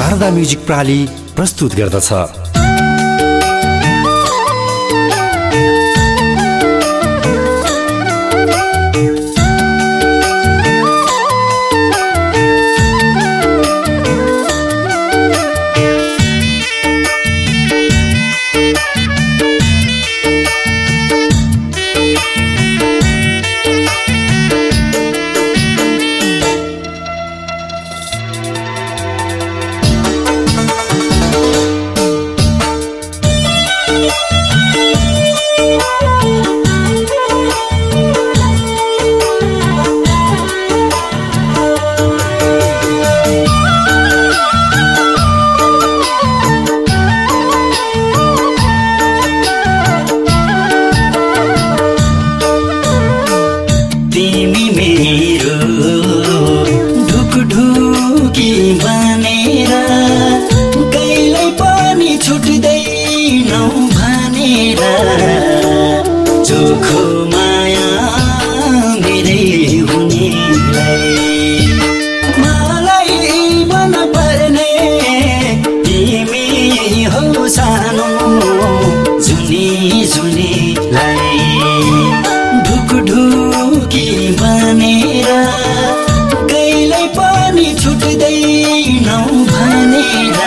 Sharada music प्राली प्रस्तुत गर्दछ। दुःखको माया मेरै हुनेलाई। मलाई मन पर्ने तिमी हो सानो जुनी जुनीलाई। ढुक ढुकी बनेर कहिल्यै पनि छुट्दैनौ भनेर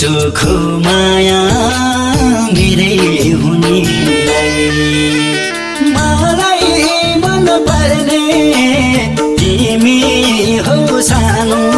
चोखो माया मेरै हुने मलाई मन पर्ने तिमी हो सानो।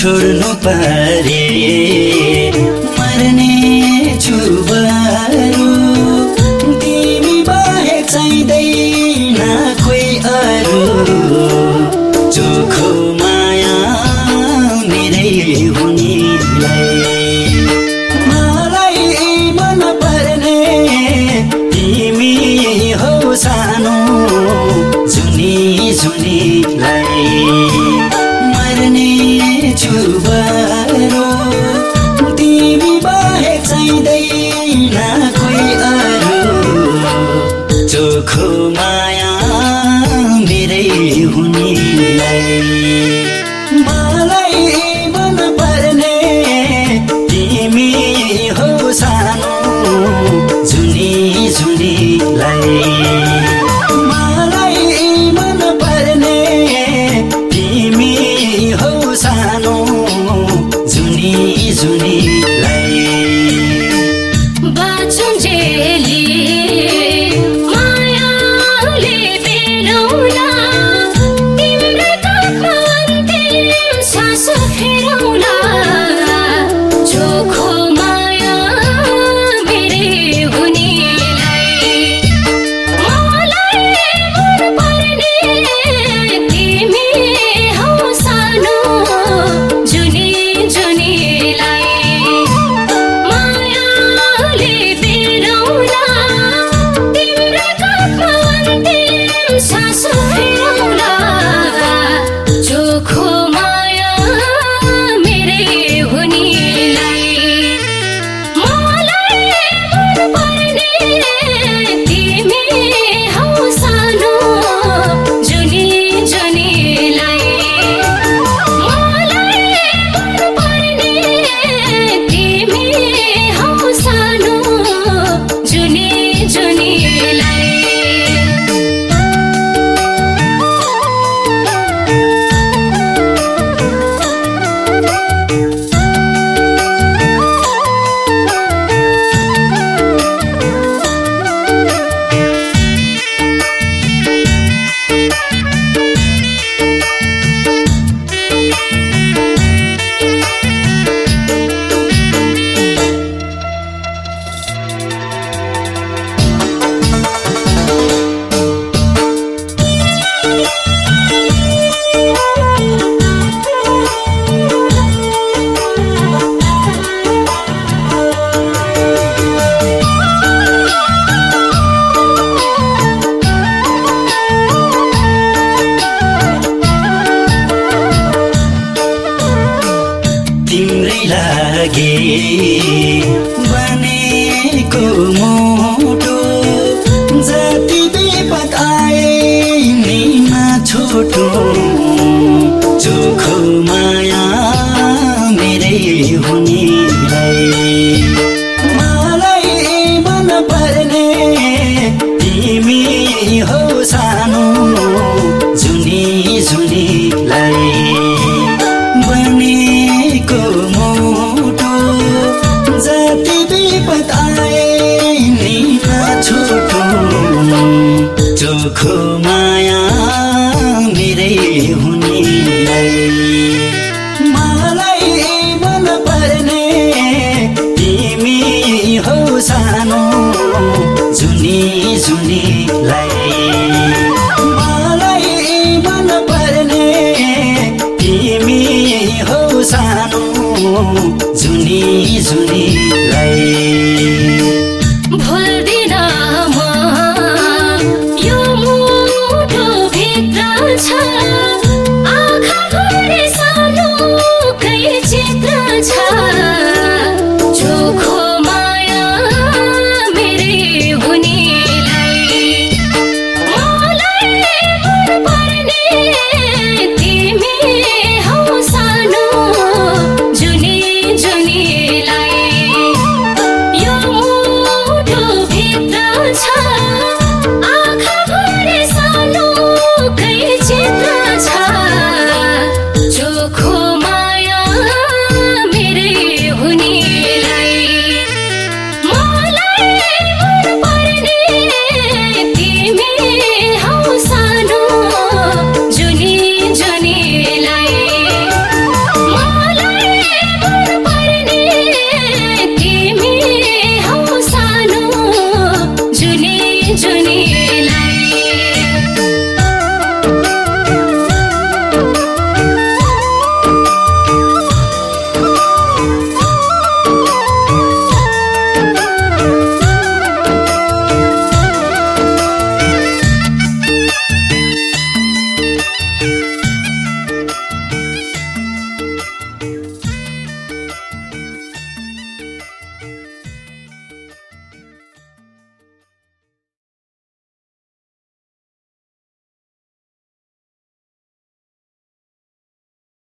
छोड्नु पारे। मर्ने छु तिमी बाहेक चाहिँदैन कोही अरू। चोखो Julie तिम्रै लागे बनेको मोटो जाति बेपत आए छोटो चोखो माया मेरै हुने चोखो माया मेरै हुनेलाई। बेला